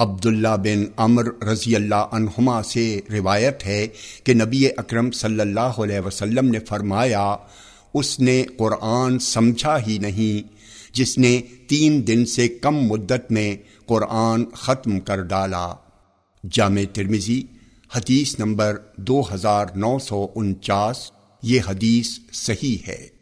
عبداللہ بن امر رضی اللہ عنہما سے روایت ہے کہ نبی اکرم صلی اللہ علیہ وسلم نے فرمایا، اس نے قرآن سمجھا ہی نہیں، جس نے تین دن سے کم مدت میں قرآن ختم کر ڈالا۔ جامع ترمزی حدیث نمبر دو ہزار نو سو انچاس، یہ حدیث صحیح ہے۔